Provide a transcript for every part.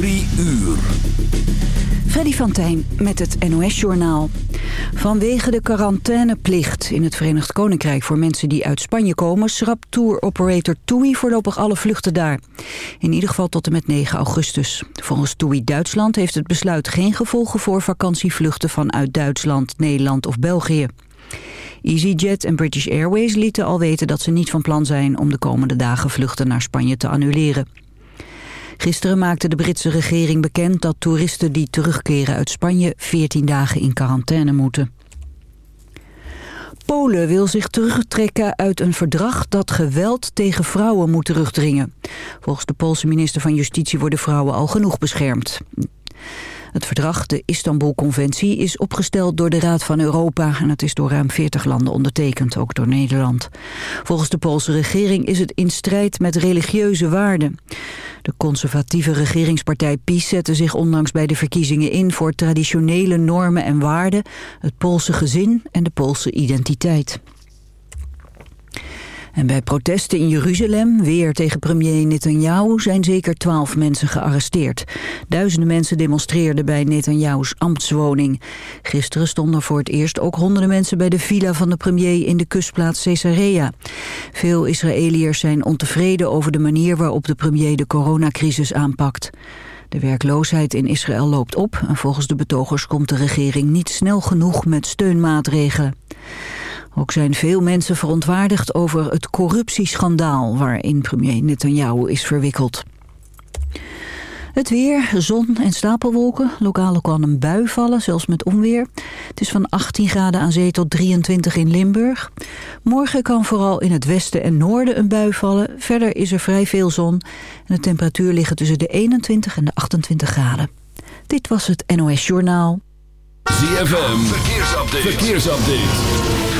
Drie uur. Freddy van Tijn met het NOS-journaal. Vanwege de quarantaineplicht in het Verenigd Koninkrijk voor mensen die uit Spanje komen... schrapt tour operator TUI voorlopig alle vluchten daar. In ieder geval tot en met 9 augustus. Volgens TUI Duitsland heeft het besluit geen gevolgen voor vakantievluchten vanuit Duitsland, Nederland of België. EasyJet en British Airways lieten al weten dat ze niet van plan zijn om de komende dagen vluchten naar Spanje te annuleren. Gisteren maakte de Britse regering bekend dat toeristen die terugkeren uit Spanje 14 dagen in quarantaine moeten. Polen wil zich terugtrekken uit een verdrag dat geweld tegen vrouwen moet terugdringen. Volgens de Poolse minister van Justitie worden vrouwen al genoeg beschermd. Het verdrag, de Istanbul-conventie, is opgesteld door de Raad van Europa... en het is door ruim 40 landen ondertekend, ook door Nederland. Volgens de Poolse regering is het in strijd met religieuze waarden. De conservatieve regeringspartij PiS zette zich onlangs bij de verkiezingen in... voor traditionele normen en waarden, het Poolse gezin en de Poolse identiteit. En bij protesten in Jeruzalem, weer tegen premier Netanyahu, zijn zeker twaalf mensen gearresteerd. Duizenden mensen demonstreerden bij Netanyahu's ambtswoning. Gisteren stonden voor het eerst ook honderden mensen bij de villa van de premier in de kustplaats Caesarea. Veel Israëliërs zijn ontevreden over de manier waarop de premier de coronacrisis aanpakt. De werkloosheid in Israël loopt op en volgens de betogers komt de regering niet snel genoeg met steunmaatregelen. Ook zijn veel mensen verontwaardigd over het corruptieschandaal... waarin premier Netanyahu is verwikkeld. Het weer, zon en stapelwolken. Lokaal kan een bui vallen, zelfs met onweer. Het is van 18 graden aan zee tot 23 in Limburg. Morgen kan vooral in het westen en noorden een bui vallen. Verder is er vrij veel zon. En de temperatuur ligt tussen de 21 en de 28 graden. Dit was het NOS Journaal. ZFM, verkeersupdate. verkeersupdate.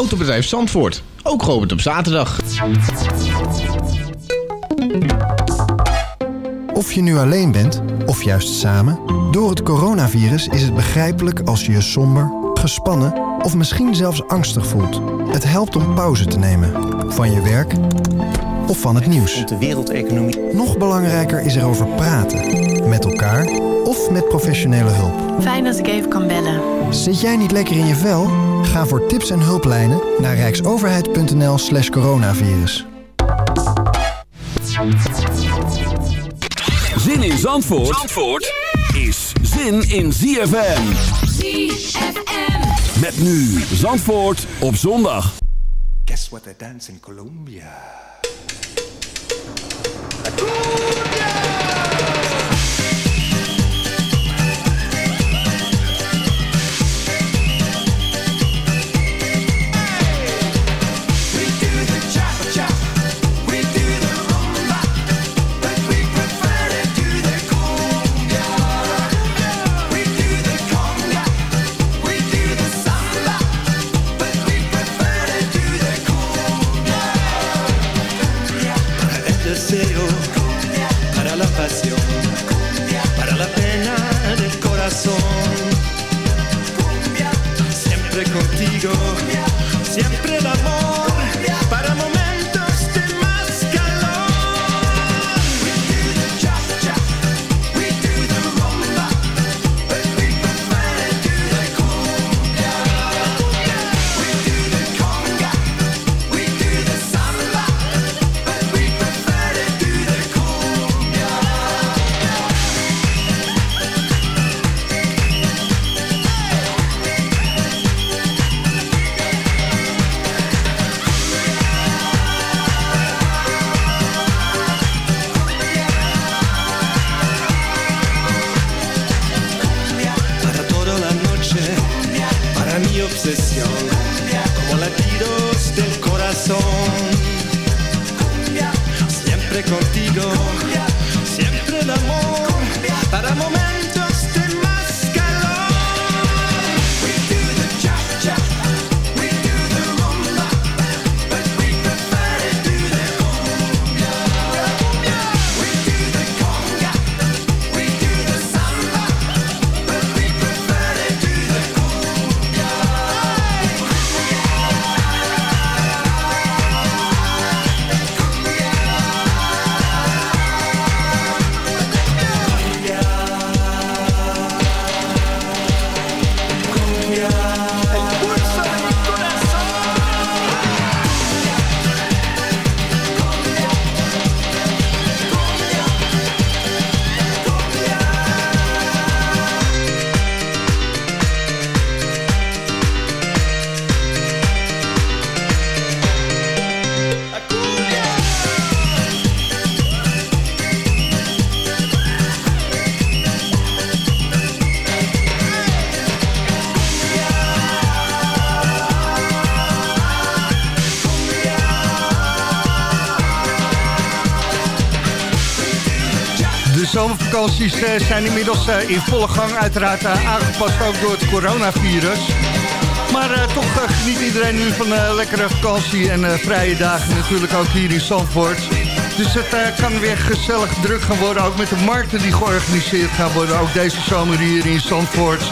Autobedrijf Zandvoort, ook geopend op zaterdag. Of je nu alleen bent, of juist samen... door het coronavirus is het begrijpelijk als je je somber, gespannen... of misschien zelfs angstig voelt. Het helpt om pauze te nemen. Van je werk of van het nieuws. De wereldeconomie. Nog belangrijker is erover praten. Met elkaar of met professionele hulp. Fijn dat ik even kan bellen. Zit jij niet lekker in je vel? Ga voor tips en hulplijnen naar rijksoverheid.nl slash coronavirus. Zin in Zandvoort, Zandvoort is zin in ZFM. ZFM. Met nu Zandvoort op zondag. Guess what they dance in Colombia? Siempre zomervakanties zijn inmiddels in volle gang. Uiteraard aangepast ook door het coronavirus. Maar toch geniet iedereen nu van uh, lekkere vakantie en vrije dagen. Natuurlijk ook hier in Zandvoort. Dus het kan weer gezellig druk gaan worden. Ook met de markten die georganiseerd gaan worden. Ook deze zomer hier in Zandvoort.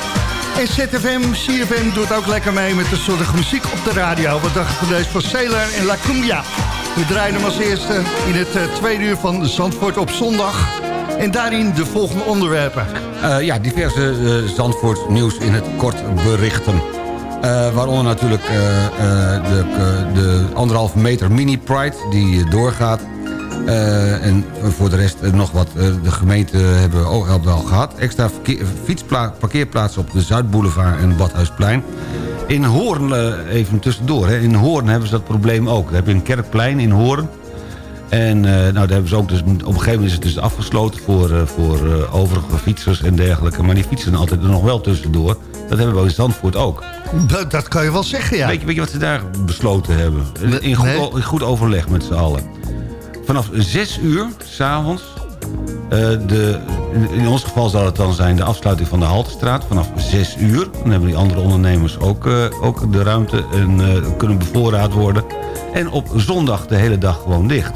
En ZFM, CFM doet ook lekker mee met de soort muziek op de radio. Wat dacht van deze van Sailor en La Cumbia. We draaien hem als eerste in het tweede uur van Zandvoort op zondag. En daarin de volgende onderwerpen. ja, diverse Zandvoort nieuws in het kort berichten. Uh, waaronder natuurlijk uh, uh, de, de anderhalve meter mini Pride die doorgaat. en voor de rest nog wat de gemeente hebben we ook al gehad. Extra fietsparkeerplaatsen op de Zuidboulevard en Badhuisplein. In Hoorn, even tussendoor, hè, in Hoorn hebben ze dat probleem ook. Heb je een kerkplein in Hoorn. En nou, daar hebben ze ook dus, op een gegeven moment is het dus afgesloten voor, voor overige fietsers en dergelijke. Maar die fietsen altijd er nog wel tussendoor. Dat hebben we in Zandvoort ook. Dat, dat kan je wel zeggen, ja. Weet je, weet je wat ze daar besloten hebben? In goed, in goed overleg met z'n allen. Vanaf 6 uur s'avonds... De, in ons geval zal het dan zijn de afsluiting van de Haltestraat vanaf 6 uur. Dan hebben die andere ondernemers ook, uh, ook de ruimte en uh, kunnen bevoorraad worden. En op zondag de hele dag gewoon dicht.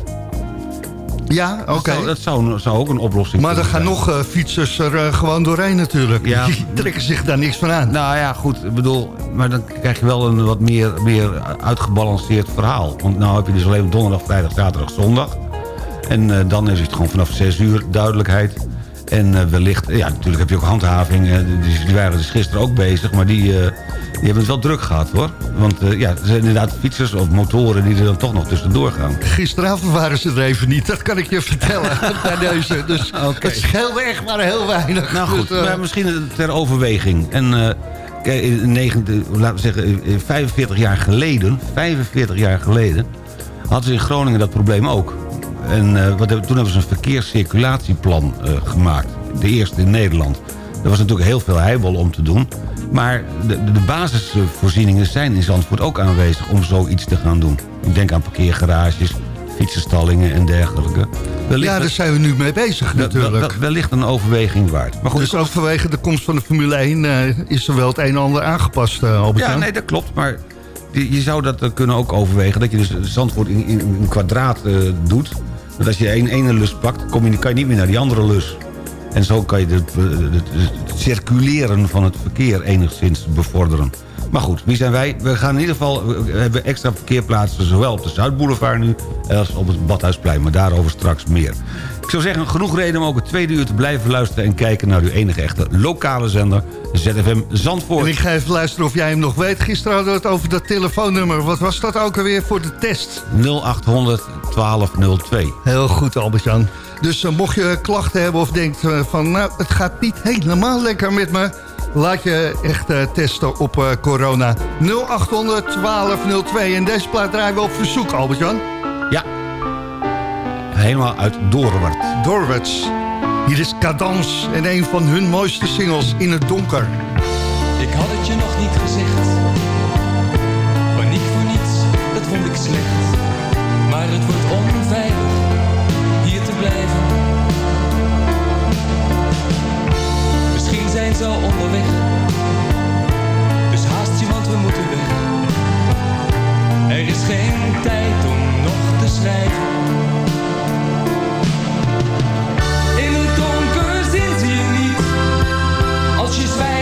Ja, oké. Dat, zou, zou, ook een oplossing Maar er gaan nog uh, fietsers er uh, gewoon doorheen natuurlijk. Ja. Die trekken zich daar niks van aan. Nou ja, goed. Ik bedoel, maar dan krijg je wel een wat meer, meer uitgebalanceerd verhaal. Want nou heb je dus alleen donderdag, vrijdag, zaterdag, zondag. En uh, dan is het gewoon vanaf 6 uur duidelijkheid. En wellicht, ja natuurlijk heb je ook handhaving. die, die, waren dus gisteren ook bezig, maar die die hebben het wel druk gehad hoor. Want uh, ja, er zijn inderdaad fietsers of motoren die er dan toch nog tussendoor gaan. Gisteravond waren ze er even niet, dat kan ik je vertellen. bij deze. Dus okay. het scheelde echt maar heel weinig. Nou goed, dus, uh... maar misschien ter overweging. En in 9, laten we zeggen, 45 jaar geleden, 45 jaar geleden, hadden ze in Groningen dat probleem ook. En wat, toen hebben ze een verkeerscirculatieplan gemaakt. De eerste in Nederland. Er was natuurlijk heel veel heibel om te doen. Maar de, de basisvoorzieningen zijn in Zandvoort ook aanwezig om zoiets te gaan doen. Ik denk aan parkeergarages, fietsenstallingen en dergelijke. Wellicht ja, daar zijn we nu mee bezig natuurlijk. wellicht een overweging waard. Maar goed, dus ook vanwege de komst van de Formule 1 uh, eh, is er wel het een en ander aangepast, uh, Albert Ja, nee, dat klopt. Maar je, je zou dat kunnen ook overwegen. Dat je dus Zandvoort in, in een kwadraat uh, doet. Dat als je één ene lus pakt, kom je, kan je niet meer naar die andere lus. En zo kan je het, circuleren van het verkeer enigszins bevorderen. Maar goed, wie zijn wij? We gaan in ieder geval, we hebben extra verkeerplaatsen... zowel op de Zuidboulevard nu als op het Badhuisplein. Maar daarover straks meer. Ik zou zeggen, genoeg reden om ook het tweede uur te blijven luisteren... en kijken naar uw enige echte lokale zender, ZFM Zandvoort. En ik ga even luisteren of jij hem nog weet. Gisteren hadden we het over dat telefoonnummer. Wat was dat ook alweer voor de test? 0800 1202. Heel goed, Albert-Jan. Dus uh, mocht je klachten hebben of denkt uh, van... nou, het gaat niet helemaal lekker met me... laat je echt uh, testen op corona. 0800 1202. En deze plaat draaien we op verzoek, Albert-Jan. Ja. Helemaal uit Doorwart. Doorwarts. Hier is Cadans en een van hun mooiste singles, In het Donker. Ik had het je nog niet gezegd. Paniek voor niets, dat vond ik slecht. Maar het wordt onveilig Misschien zijn ze al onderweg. Dus haast je, want we moeten weg. Er is geen tijd om nog te schrijven.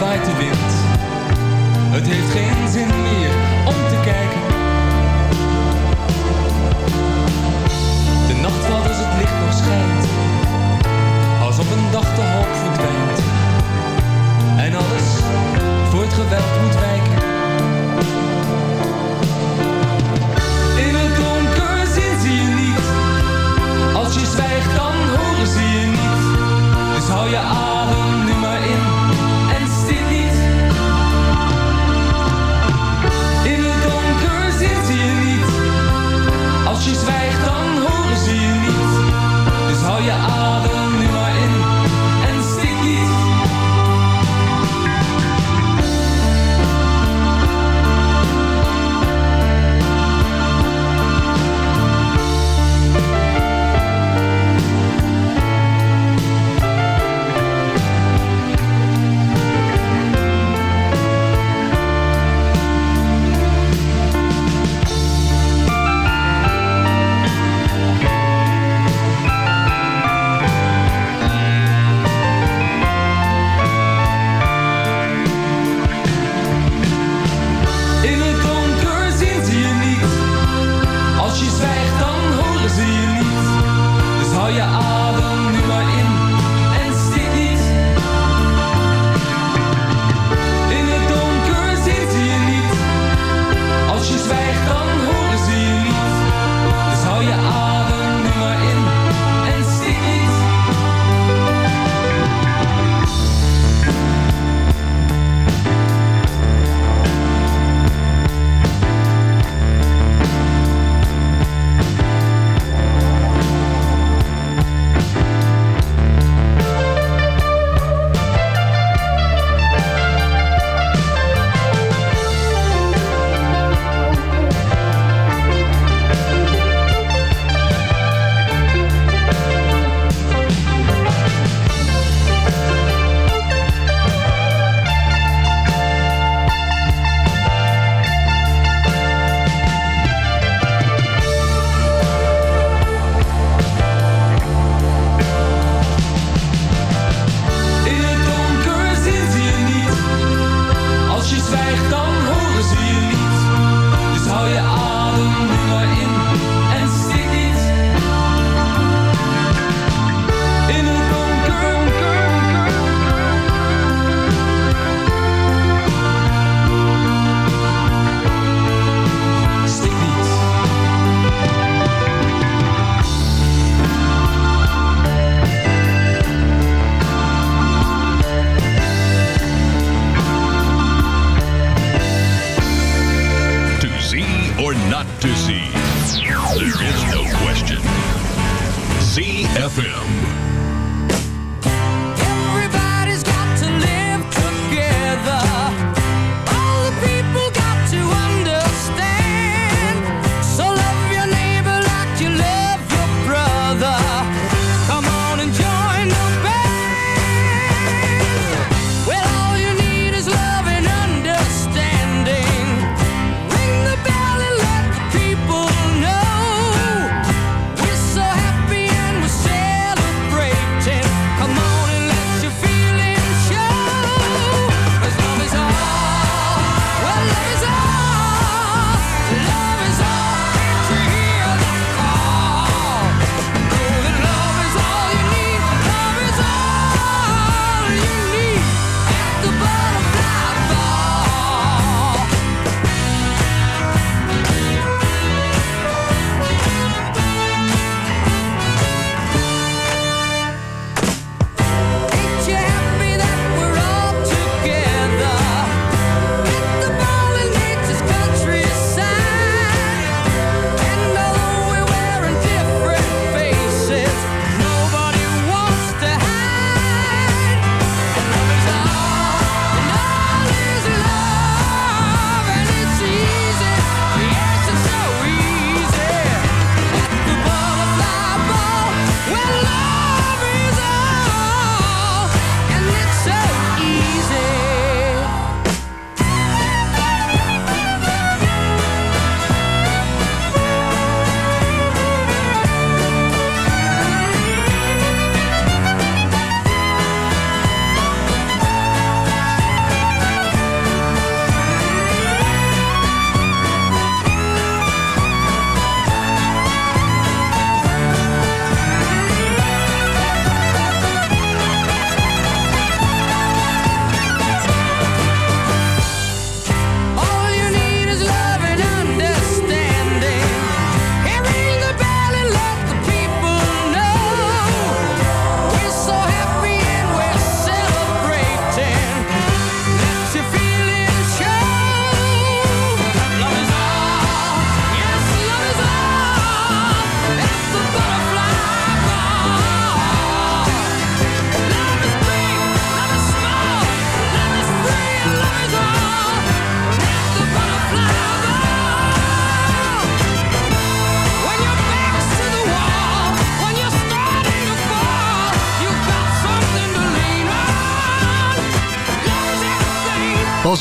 morgen de wind. Het heeft geen zin meer om te kijken. De nacht valt als het licht nog schijnt. Alsof een dag de hoop verdwijnt. En alles voor het geweld moet wijken.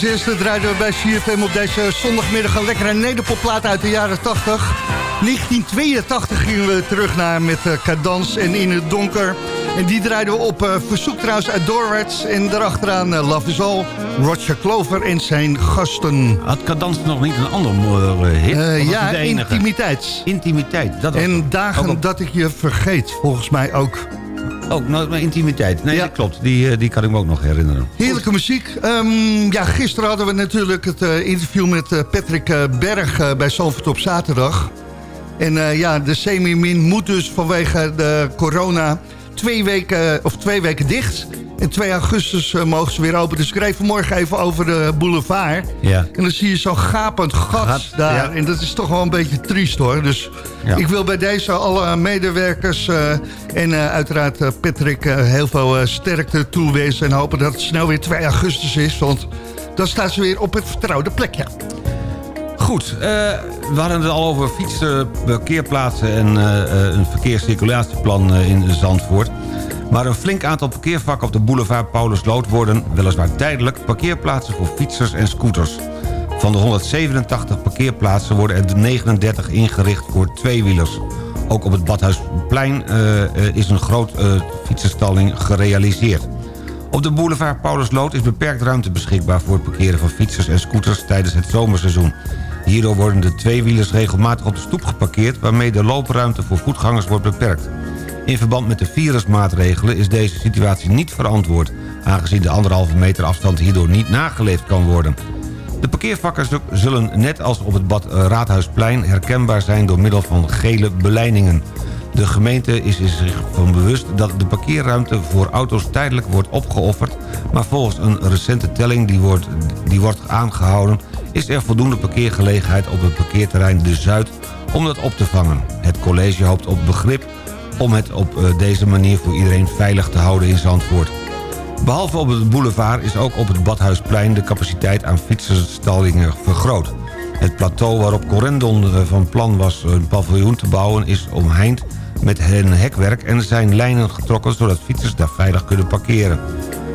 Eerste draaiden we bij CFM op deze zondagmiddag een lekkere nederpopplaat uit de jaren 80. 1982 gingen we terug naar met uh, Cadans en In het Donker. En die draaiden we op eh, verzoek trouwens uit Dorwets. En daarachteraan eh, Love is All, Roger Clover en zijn gasten. Had Cadans nog niet een ander mooie hit? Eh, ja, intimiteit. Intimiteit. Dat was En dagen ook dat ik je vergeet, volgens mij ook. Ook, maar intimiteit. Nee, Ja. dat klopt. Die, eh, die kan ik me ook nog herinneren. Heerlijke muziek. Ehm, ja, gisteren hadden we natuurlijk het eh, interview met eh, Patrick Berg bij Zandvoort op zaterdag. En ja, de semi-min moet dus vanwege de corona twee weken, of twee weken dicht. En 2 augustus eh, mogen ze weer open. Dus ik reed vanmorgen even over de boulevard. Ja. En dan zie je zo'n gapend gat, Gat, daar. ja. En dat is toch wel een beetje triest hoor. Dus Ja. ik wil bij deze alle medewerkers eh, en eh, uiteraard Patrick heel veel sterkte toewensen. En hopen dat het snel weer 2 augustus is. Want dan staan ze weer op het vertrouwde plekje. Goed, we hadden het al over fietsen, parkeerplaatsen en een verkeerscirculatieplan in Zandvoort. Maar een flink aantal parkeervakken op de boulevard Paulusloot worden, weliswaar tijdelijk, parkeerplaatsen voor fietsers en scooters. Van de 187 parkeerplaatsen worden er 39 ingericht voor tweewielers. Ook op het Badhuisplein eh, eh, is een groot eh fietsenstalling gerealiseerd. Op de boulevard Paulusloot is beperkt ruimte beschikbaar... voor het parkeren van fietsers en scooters tijdens het zomerseizoen. Hierdoor worden de tweewielers regelmatig op de stoep geparkeerd... waarmee de loopruimte voor voetgangers wordt beperkt. In verband met de virusmaatregelen is deze situatie niet verantwoord... aangezien de anderhalve meter afstand hierdoor niet nageleefd kan worden. De parkeervakken zu- zullen net als op het Bad Raadhuisplein herkenbaar zijn door middel van gele beleidingen. De gemeente is zich van bewust dat de parkeerruimte voor auto's tijdelijk wordt opgeofferd... maar volgens een recente telling die wordt, die wordt aangehouden... is er voldoende parkeergelegenheid op het parkeerterrein De Zuid om dat op te vangen. Het college hoopt op begrip om het op eh, deze manier voor iedereen veilig te houden in Zandvoort. Behalve op het boulevard is ook op het Badhuisplein... de capaciteit aan fietsenstallingen vergroot. Het plateau waarop Corendon eh, van plan was een paviljoen te bouwen... is omheind met een hekwerk en zijn lijnen getrokken... zodat fietsers daar veilig kunnen parkeren.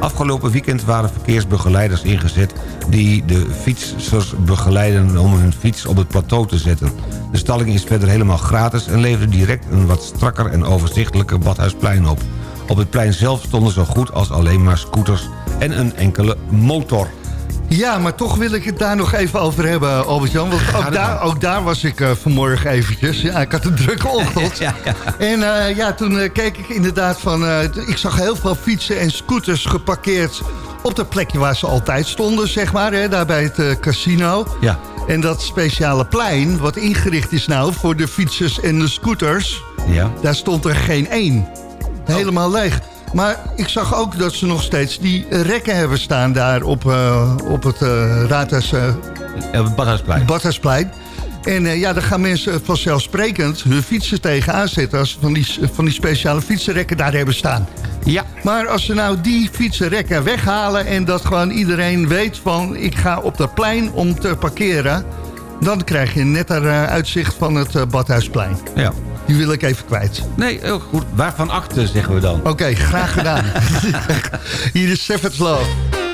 Afgelopen weekend waren verkeersbegeleiders ingezet... die de fietsers begeleiden om hun fiets op het plateau te zetten. De stalling is verder helemaal gratis... en leverde direct een wat strakker en overzichtelijker Badhuisplein op. Op het plein zelf stonden zo goed als alleen maar scooters en een enkele motor. Ja, maar toch wil ik het daar nog even over hebben, Albert-Jan. Want ook daar, ook daar was ik eh, vanmorgen eventjes. Ja, ik had een drukke ochtend. Ja, ja. En eh, ja, toen eh, keek ik inderdaad van... ik zag heel veel fietsen en scooters geparkeerd... op de plekje waar ze altijd stonden, zeg maar. Hè, daar bij het casino. Ja. En dat speciale plein, wat ingericht is nou... voor de fietsers en de scooters... Ja. daar stond er geen één. Helemaal leeg. Maar ik zag ook dat ze nog steeds die rekken hebben staan... daar op, eh, op het eh Raadhuis... eh, Badhuisplein. Badhuisplein. En ja, dan gaan mensen vanzelfsprekend hun fietsen tegenaan zetten... als ze van die, van die speciale fietsenrekken daar hebben staan. Ja. Maar als ze nou die fietsenrekken weghalen... en dat gewoon iedereen weet van... ik ga op dat plein om te parkeren... dan krijg je net een uitzicht van het Badhuisplein. ja. Die wil ik even kwijt. Nee, heel goed. Waarvan akte, zeggen we dan. Oké, graag gedaan. Hier is Savage Love.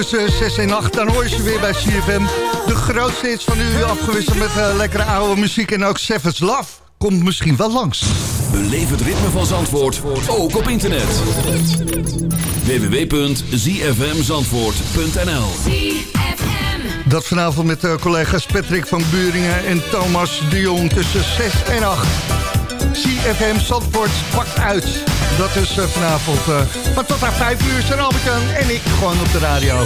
Tussen 6 en 8, dan hoor je ze weer bij CFM. De grootste hits van u afgewisseld met eh, lekkere oude muziek. En ook Savage Love komt misschien wel langs. Beleef het ritme van Zandvoort, ook op internet. www.zfmzandvoort.nl Dat vanavond met eh, collega's Patrick van Buringen en Thomas de Jong tussen 6 en 8. CFM Zandvoort pakt uit. Dat is eh, vanavond eh, van tot aan 5 uur zijn Albert-Jan en ik gewoon op de radio.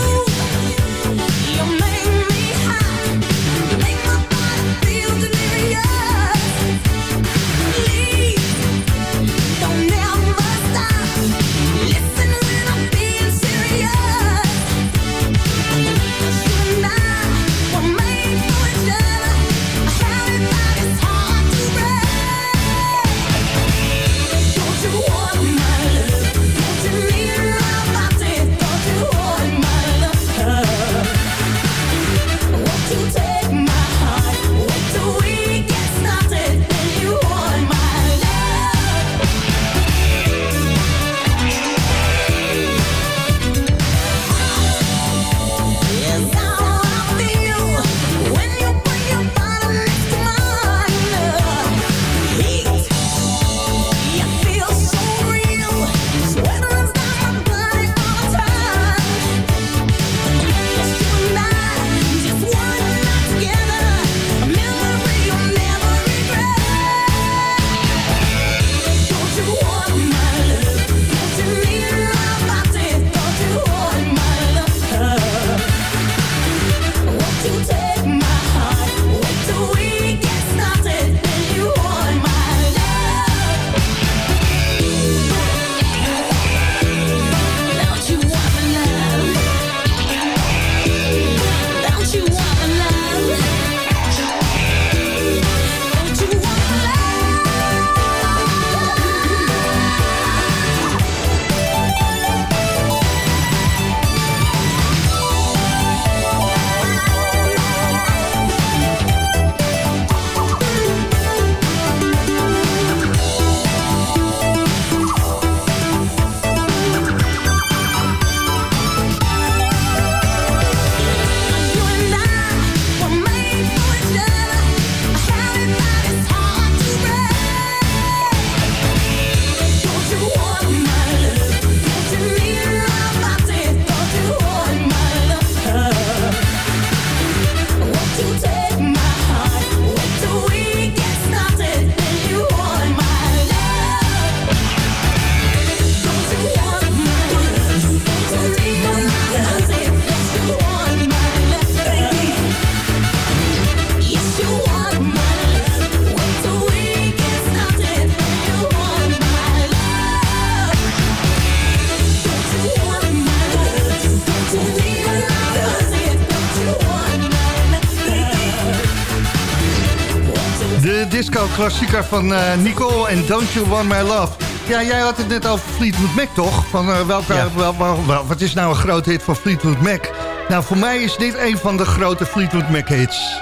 Disco-klassieker van eh, Nicole en Don't You Want My Love. Ja, jij had het net over Fleetwood Mac, toch? Van, eh, welke, Ja. wel, wel- wel- wat is nou een grote hit van Fleetwood Mac? Nou, voor mij is dit een van de grote Fleetwood Mac-hits.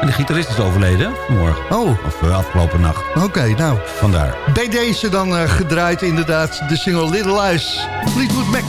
En de gitarist is overleden vanmorgen. Oh, Of eh, afgelopen nacht. oké, nou. Vandaar. Bij deze dan gedraaid inderdaad de single Little Lies. Fleetwood Mac.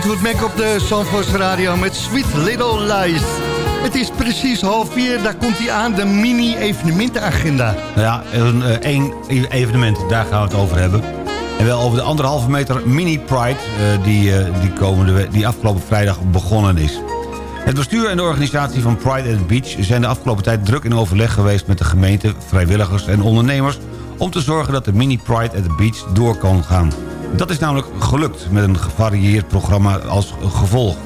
Fleetwood Mac op de Zandvoorts Radio met Sweet Little Lies. Het is precies half vier, daar komt hij aan, de mini-evenementenagenda. Nou ja, een, eh, één evenement, daar gaan we het over hebben. En wel over de anderhalve meter mini Pride... eh, die, eh, die, die afgelopen vrijdag begonnen is. Het bestuur en de organisatie van Pride at the Beach... zijn de afgelopen tijd druk in overleg geweest met de gemeente... vrijwilligers en ondernemers... om te zorgen dat de mini Pride at the Beach door kan gaan. Dat is namelijk gelukt met een gevarieerd programma als gevolg.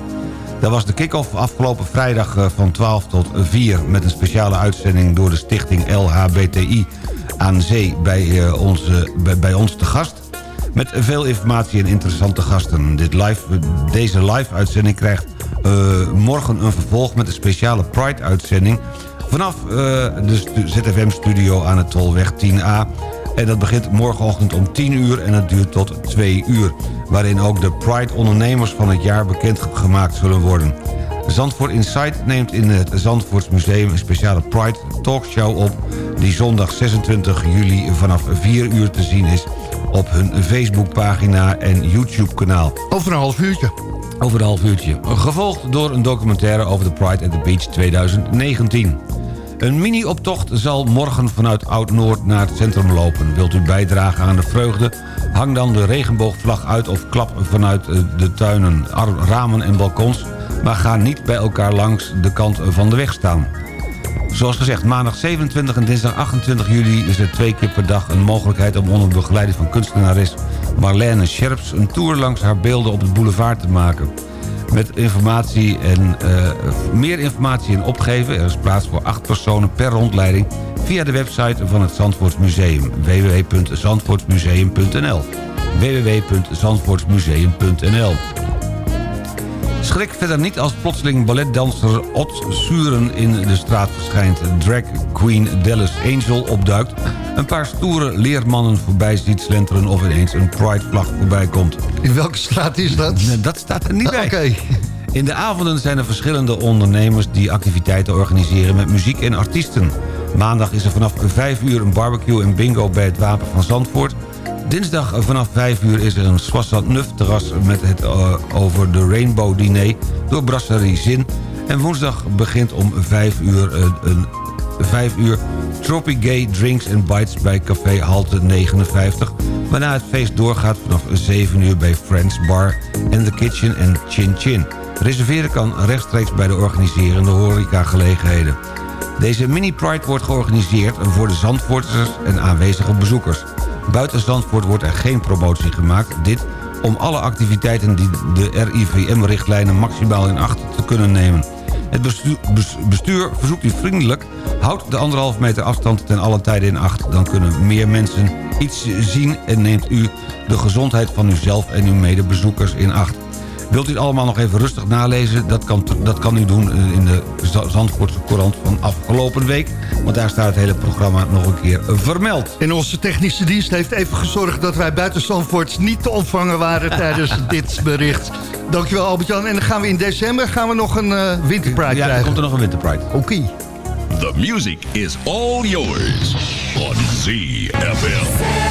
Dat was de kick-off afgelopen vrijdag eh, van 12 tot 4... met een speciale uitzending door de stichting LHBTI aan zee bij, eh, ons, eh, bij, ons te gast. Met veel informatie en interessante gasten. Dit live, deze live-uitzending krijgt eh, morgen een vervolg... met een speciale Pride-uitzending... vanaf de stu- ZFM-studio aan het Tolweg 10A... En dat begint morgenochtend om 10 uur en het duurt tot 2 uur. Waarin ook de Pride-ondernemers van het jaar bekendgemaakt zullen worden. Zandvoort Insight neemt in het Zandvoortsmuseum een speciale Pride Talkshow op... die zondag 26 juli vanaf 4 uur te zien is op hun Facebookpagina en YouTube-kanaal. Over een half uurtje. Over een half uurtje. Gevolgd door een documentaire over de Pride at the Beach 2019. Een mini-optocht zal morgen vanuit Oud-Noord naar het centrum lopen. Wilt u bijdragen aan de vreugde? Hang dan de regenboogvlag uit of klap vanuit eh, de tuinen, ramen en balkons... maar ga niet bij elkaar langs de kant van de weg staan. Zoals gezegd, maandag 27 en dinsdag 28 juli is er twee keer per dag een mogelijkheid om onder begeleiding van kunstenares Marlene Scherps een tour langs haar beelden op het boulevard te maken. Met informatie en, eh, meer informatie en opgeven, er is plaats voor acht personen per rondleiding via de website van het Zandvoortsmuseum www.zandvoortsmuseum.nl www.zandvoortsmuseum.nl Schrik verder niet als plotseling balletdanser Ot in de straat verschijnt. Drag queen Dallas Angel opduikt. Een paar stoere leermannen voorbij ziet slenteren... of ineens een pride-vlag voorbij komt. In welke straat is dat? Dat staat er niet bij. Oké. In de avonden zijn er verschillende ondernemers die activiteiten organiseren met muziek en artiesten. Maandag is er vanaf 5 uur een barbecue en bingo bij het Wapen van Zandvoort. Dinsdag vanaf 5 uur is er een Swassat Nuf terras met het eh, over de Rainbow Diner door Brasserie Zin. En woensdag begint om 5 uur een, een 5 uur Tropic Gay Drinks and Bites bij Café Halte 59. Waarna het feest doorgaat vanaf 7 uur bij Friends Bar and the Kitchen en Chin Chin. Reserveren kan rechtstreeks bij de organiserende horecagelegenheden. Deze mini-pride wordt georganiseerd voor de Zandvoorters en aanwezige bezoekers. Buiten Zandvoort wordt er geen promotie gemaakt. Dit om alle activiteiten die de RIVM-richtlijnen maximaal in acht te kunnen nemen. Het bestuur, bes- bestuur verzoekt u vriendelijk... houd de anderhalf meter afstand ten alle tijde in acht. Dan kunnen meer mensen iets zien en neemt u de gezondheid van uzelf en uw medebezoekers in acht. Wilt u het allemaal nog even rustig nalezen? Dat kan, dat kan u doen eh, in de Zandvoortse Courant van afgelopen week. Want daar staat het hele programma nog een keer vermeld. En onze technische dienst heeft even gezorgd dat wij buiten Zandvoort niet te ontvangen waren tijdens dit bericht. Dankjewel Albert-Jan. En dan gaan we in december gaan we nog een eh winterpride Ja, er krijgen. komt er nog een winterpride. Oké. The music is all yours on ZFM.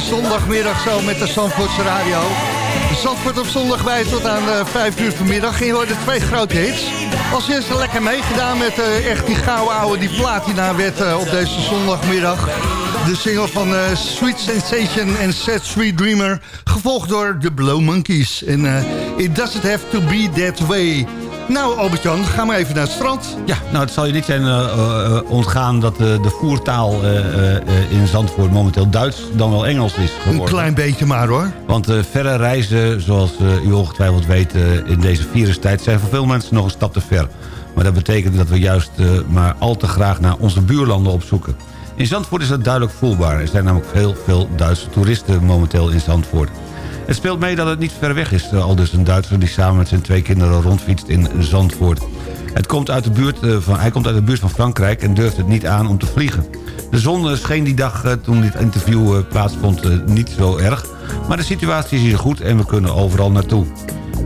Zondagmiddag zo met de Zandvoortse Radio. Zandvoort op zondag bij tot aan uh, 5 uur vanmiddag. En je hoorde twee grote hits. Als eerste lekker meegedaan met eh, echt die gouden oude die platina werd eh, op deze zondagmiddag. De single van eh, Sweet Sensation en Set Sweet Dreamer. Gevolgd door de Blow Monkeys. En eh, It Doesn't Have To Be That Way. Nou Albert-Jan, ga maar even naar het strand. Ja, nou het zal je niet zijn eh, eh, ontgaan dat eh, de voertaal in Zandvoort momenteel Duits dan wel Engels is Een geworden. klein beetje maar hoor. Want verre reizen, zoals u ongetwijfeld weet in deze virustijd... zijn voor veel mensen nog een stap te ver. Maar dat betekent dat we juist maar al te graag naar onze buurlanden opzoeken. In Zandvoort is dat duidelijk voelbaar. Er zijn namelijk heel veel Duitse toeristen momenteel in Zandvoort. Het speelt mee dat het niet ver weg is, eh, al dus een Duitser die samen met zijn twee kinderen rondfietst in Zandvoort. Het komt uit de buurt, eh, van, hij komt uit de buurt van Frankrijk en durft het niet aan om te vliegen. De zon eh, scheen die dag toen dit interview plaatsvond niet zo erg. Maar de situatie is hier goed en we kunnen overal naartoe.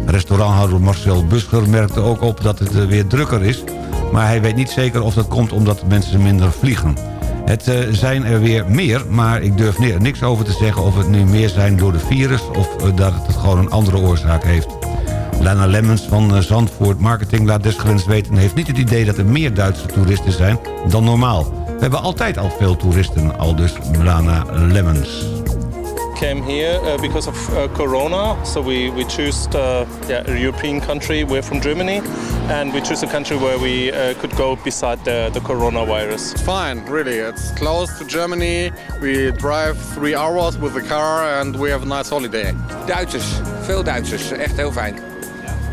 Restauranthouder Marcel Buscher merkte ook op dat het weer drukker is. Maar hij weet niet zeker of dat komt omdat mensen minder vliegen. Het eh, zijn er weer meer, maar ik durf ni- niks over te zeggen... of het nu meer zijn door de virus of eh, dat het gewoon een andere oorzaak heeft. Lana Lemmens van eh, Zandvoort Marketing laat desgewenst weten... en heeft niet het idee dat er meer Duitse toeristen zijn dan normaal. We hebben altijd al veel toeristen, al dus Lana Lemmens. Came here uh, because of uh, Corona. So we we choose uh, yeah, a European country. We're from Germany, and we choose a country where we uh, could go beside the the coronavirus. Fine, really. It's close to Germany. We drive three hours with the car and we have a nice holiday. Duitsers, veel Duitsers. Echt heel fijn.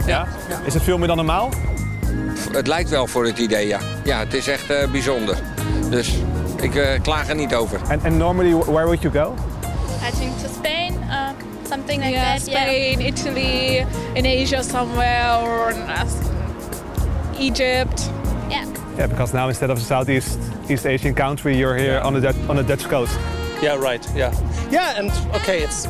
Ja? Is het veel meer dan normaal? Het lijkt wel voor het idee, ja. Ja, het is echt eh, bijzonder. Dus ik eh, klaag er niet over. And normally, where would you go? I think to Spain, uh, something like yeah, that. Spain, Italy, in Asia somewhere, or in, uh, Egypt. Yeah. Yeah, because now instead of a Southeast East Asian country, you're here on the Dutch, on the Dutch coast. Yeah, right. Yeah, yeah, and okay, it's t-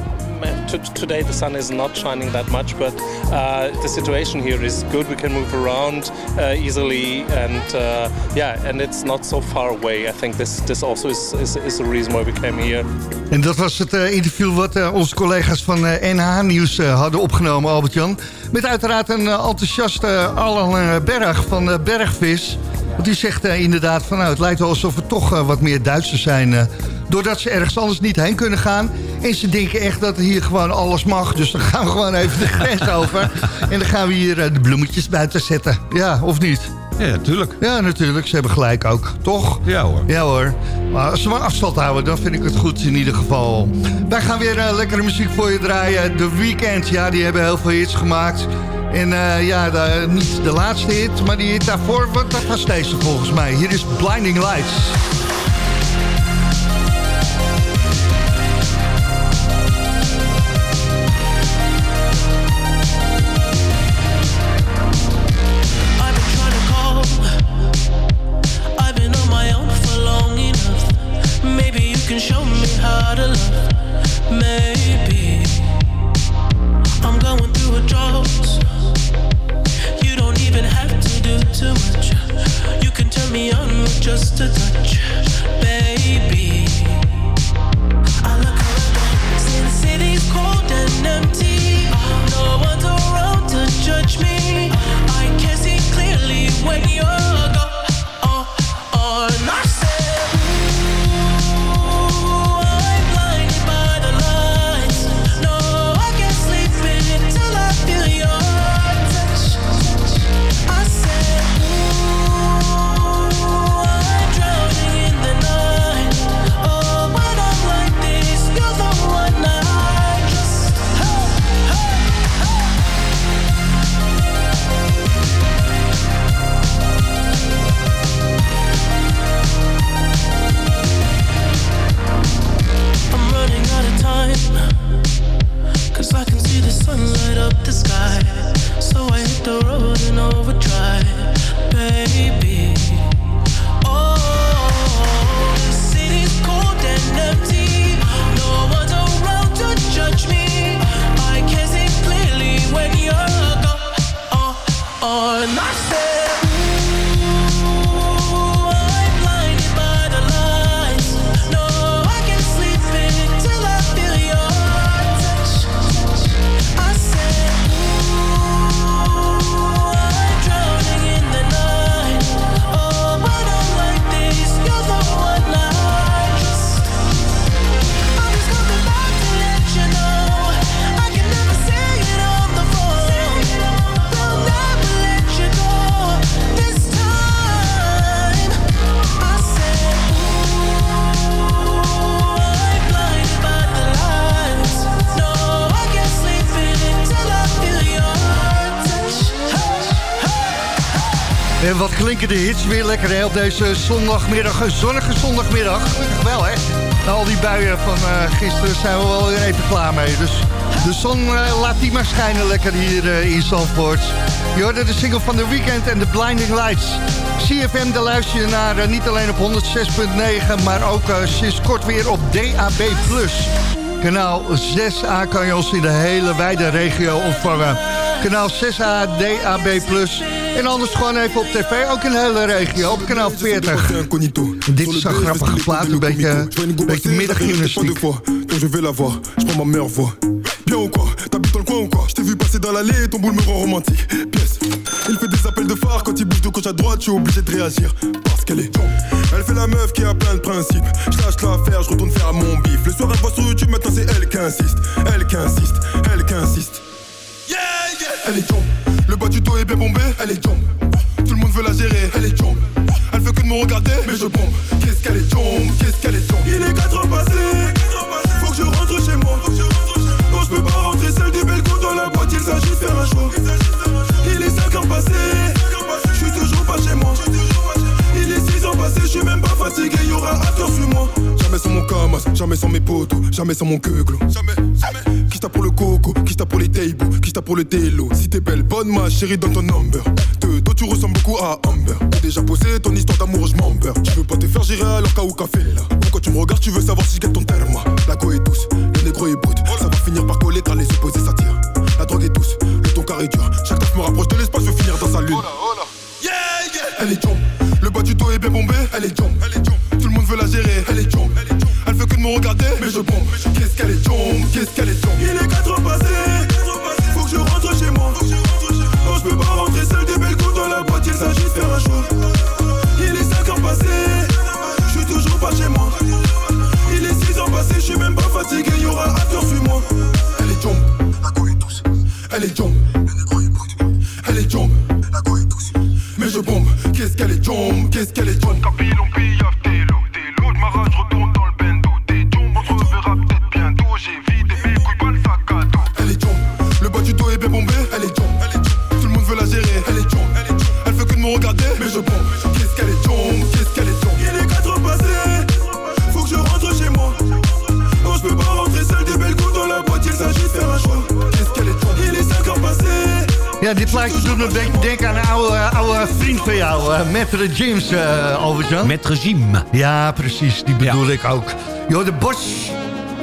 today the sun is not shining that much, but uh, the situation here is good. We can move around uh, easily, and uh, yeah, and it's not so far away. I think this this also is is, is the reason why we came here. En dat was het eh, interview wat eh, onze collega's van NH Nieuws eh, hadden opgenomen, Albert-Jan. Met uiteraard een enthousiaste Allan Berg van Bergvis. Want die zegt eh, inderdaad van nou, het lijkt wel alsof er toch eh, wat meer Duitsers zijn... eh, doordat ze ergens anders niet heen kunnen gaan. En ze denken echt dat hier gewoon alles mag. Dus dan gaan we gewoon even de grens over. En dan gaan we hier de bloemetjes buiten zetten. Ja, of niet? Ja, natuurlijk. Ja, natuurlijk. Ze hebben gelijk ook. Toch? Ja hoor. Ja hoor. Maar als ze maar afstand houden, dan vind ik het goed in ieder geval. Wij gaan weer lekkere muziek voor je draaien. The Weeknd, ja, die hebben heel veel hits gemaakt. En eh, ja, de- niet de laatste hit, maar die hit daarvoor, want dat was deze volgens mij. Hier is Blinding Lights. over weer lekker hè, deze zondagmiddag, een zonnige zondagmiddag. Wel hè. Na al die buien van eh, gisteren zijn we wel weer even klaar mee. Dus de zon eh, laat die maar schijnen lekker hier eh, in Zandvoort. Je hoorde de single van The Weekend en The Blinding Lights. CFM, daar luister je naar niet alleen op 106.9, maar ook sinds kort weer op DAB+. Kanaal 6A kan je ons in de hele wijde regio ontvangen. Kanaal 6A, DAB+. En anders gewoon even op tv, ook in de hele regio, op kanaal 40. Dit is zo'n grappige plaat, een beetje, een beetje middaggymnastiek. Quand je vais la voir, je prends ma meilleure voix. Bien ou quoi T'habites dans le coin ou quoi Je t'ai vu passer dans l'allée, ton boule me rend romantique. Pièce. Il fait des appels de phare quand il bouge de gauche à droite, je suis obligé de réagir. Parce qu'elle est Elle fait la meuf qui a plein de principes. Je lâche l'affaire, je retourne faire mon bif. Le soir, elle voit sur YouTube, maintenant c'est elle qui insiste. Elle qui insiste, elle qui insiste. Yeah, yeah. Elle est jump. Le bas du dos est bien bombé, elle est jump. Tout le monde veut la gérer, elle est jump. Elle veut que de me regarder, mais je bombe. Qu'est-ce qu'elle est jump, qu'est-ce qu'elle est jump? Il est 4 heures passées, faut que je rentre chez moi. Non, je peux pas rentrer seul des belles go dans la boîte, il s'agit de faire un choix. Il est 5 ans passés, suis même pas fatigué, y'aura after sur moi. Jamais sans mon camas, jamais sans mes potos, jamais sans mon queuglo. Jamais, jamais. Qui t'a pour le coco, qui t'a pour les tables, qui t'a pour le télo. Si t'es belle, bonne ma chérie, donne ton number. De dos, tu ressembles beaucoup à Amber. T'as déjà posé ton histoire d'amour, je m'en beurre. Tu veux pas te faire gérer alors qu'à ou café là. Pourquoi tu me regardes, tu veux savoir si je gagne ton terme. La go est douce, le négro est brut. Ça va finir par coller car les opposés s'attirent. La drogue est douce, le ton carré dur. Chaque taf me rapproche de l'espace, je veux finir dans sa lune. Yeah, yeah. Elle est jump. Elle est jump. Elle est jump. Tout le monde veut la gérer, elle est jump. Elle veut que de me regarder, mais je bombe. Qu'est-ce qu'elle est jump, qu'est-ce qu'elle est jump. Il est 4 heures passées, faut que je rentre chez moi. Non, je peux pas rentrer seul des belles dans la boîte, il s'agit de faire un choix. Il est 5 heures passées, je suis toujours pas chez moi. Il est 6 heures passées, je suis même pas fatigué, y'aura after sur moi. Elle est douce. Elle est jump, est jump, Ja, dit lijkt me doen een beetje denken aan een oude, oude vriend van jou, uh, Maitre James, uh, Albert-Jan. Met regime. Ja, precies, die bedoel ik ook. Jo, de Bosch,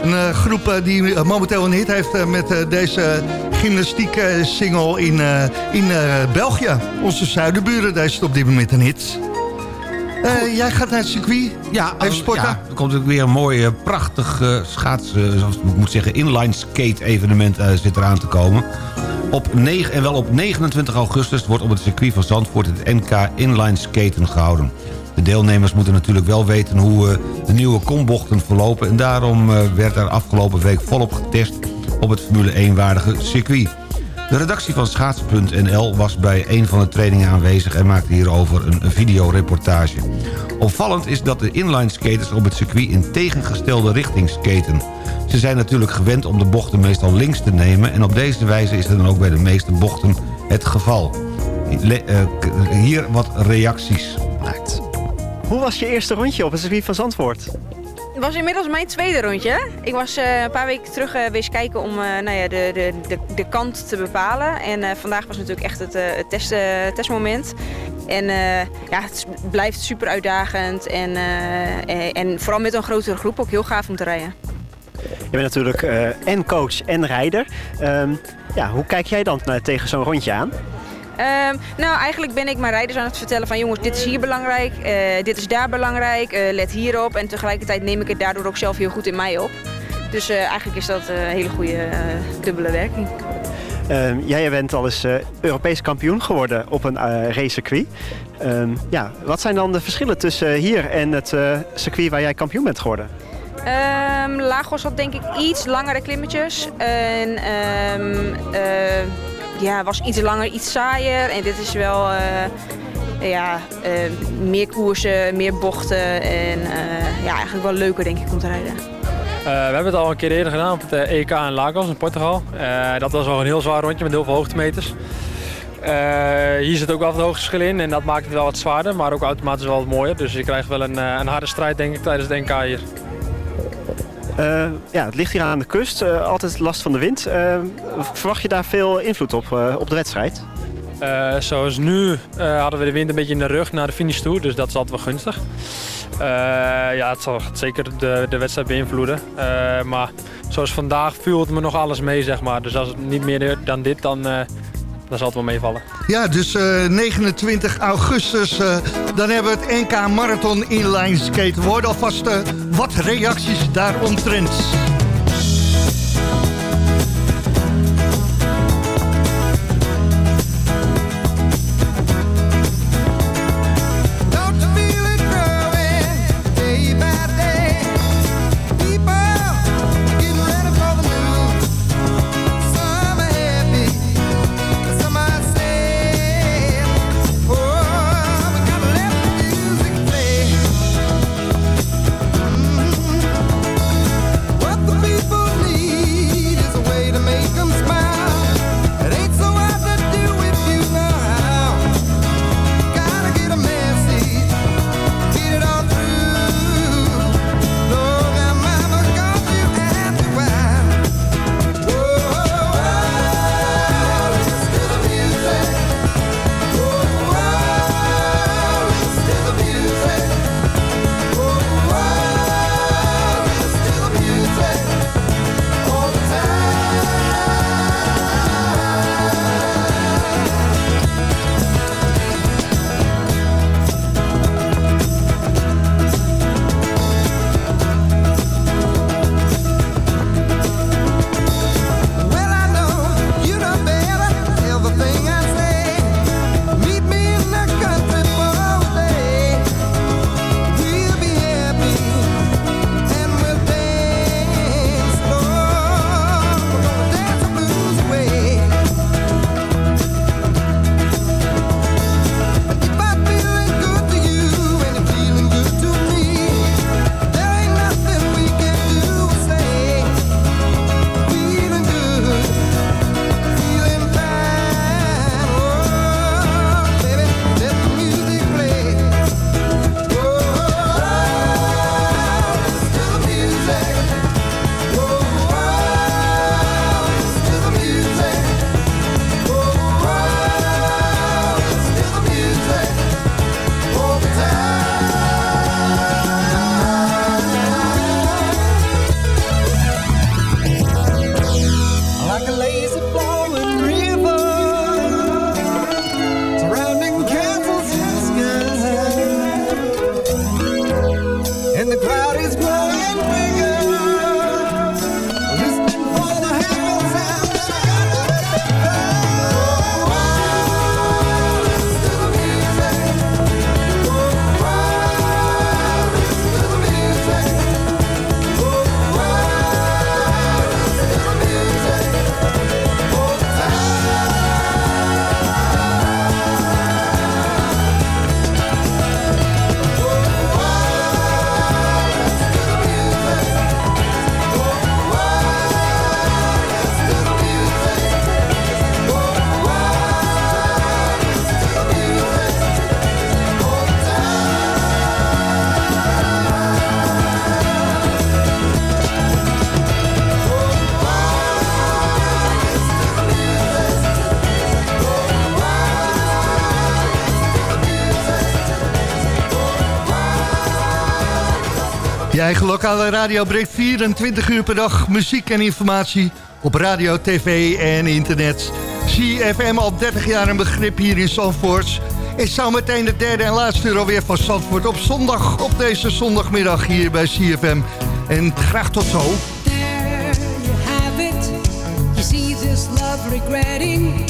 een uh, groep die uh, momenteel een hit heeft met deze gymnastiek single in, in België. Onze zuidenburen, daar is het op dit moment een hit. Uh, jij gaat naar het circuit? Ja, even sporten? Ja, er komt ook weer een mooi, prachtig uh, schaats, zoals ik moet zeggen, inline skate evenement zit eraan te komen. Op 9, en wel op 29 augustus wordt op het circuit van Zandvoort het NK Inline Skaten gehouden. De deelnemers moeten natuurlijk wel weten hoe de nieuwe kombochten verlopen... en daarom werd er afgelopen week volop getest op het Formule 1-waardige circuit. De redactie van Schaatsen.nl was bij een van de trainingen aanwezig... en maakte hierover een videoreportage. Opvallend is dat de inline skaters op het circuit in tegengestelde richting skaten. Ze zijn natuurlijk gewend om de bochten meestal links te nemen... en op deze wijze is het dan ook bij de meeste bochten het geval. Le uh, hier wat reacties. Hoe was je eerste rondje op het circuit van Zandvoort? Het was inmiddels mijn tweede rondje. Ik was uh, een paar weken terug uh, kijken om uh, nou ja, de, de, de, de kant te bepalen. En vandaag was natuurlijk echt het, het test, testmoment. En ja, het blijft super uitdagend. En, en vooral met een grotere groep ook heel gaaf om te rijden. Je bent natuurlijk en coach en rijder. Um, ja, hoe kijk jij dan tegen zo'n rondje aan? Um, nou, eigenlijk ben ik mijn rijders aan het vertellen van jongens, dit is hier belangrijk, uh, dit is daar belangrijk, uh, let hierop. En tegelijkertijd neem ik het daardoor ook zelf heel goed in mij op. Dus uh, eigenlijk is dat een hele goede dubbele werking. Um, jij bent al eens Europees kampioen geworden op een racecircuit. Um, ja, wat zijn dan de verschillen tussen hier en het circuit waar jij kampioen bent geworden? Lagos had denk ik iets langere klimmetjes. En ja, was iets langer, iets saaier. En dit is wel uh, ja, uh, meer koersen, meer bochten. En uh, ja, eigenlijk wel leuker denk ik om te rijden. we hebben het al een keer eerder gedaan op het EK in Lagos in Portugal. dat was al een heel zwaar rondje met heel veel hoogtemeters. hier zit ook wel wat hoogteverschil in en dat maakt het wel wat zwaarder, maar ook automatisch wel wat mooier. Dus je krijgt wel een, een harde strijd denk ik tijdens het NK hier. Uh, ja, het ligt hier aan de kust, uh, altijd last van de wind. Uh, verwacht je daar veel invloed op, op de wedstrijd? zoals nu hadden we de wind een beetje in de rug naar de finish toe, dus dat is altijd wel gunstig. ja, het zal zeker de, de wedstrijd beïnvloeden. maar zoals vandaag viel het me nog alles mee, zeg maar. Dus als het niet meer dan dit, dan, dan zal het wel meevallen. Ja, dus uh, 29 augustus, uh, dan hebben we het NK Marathon Inline Skate. Worden alvast uh, wat reacties daaromtrent. eigen lokale radio breekt 24 uur per dag muziek en informatie op radio, tv en internet. CFM al 30 jaar een begrip hier in Zandvoort. zou meteen de derde en laatste uur alweer van Zandvoort op zondag, op deze zondagmiddag hier bij CFM. En graag tot zo. You have it. You see this love regretting.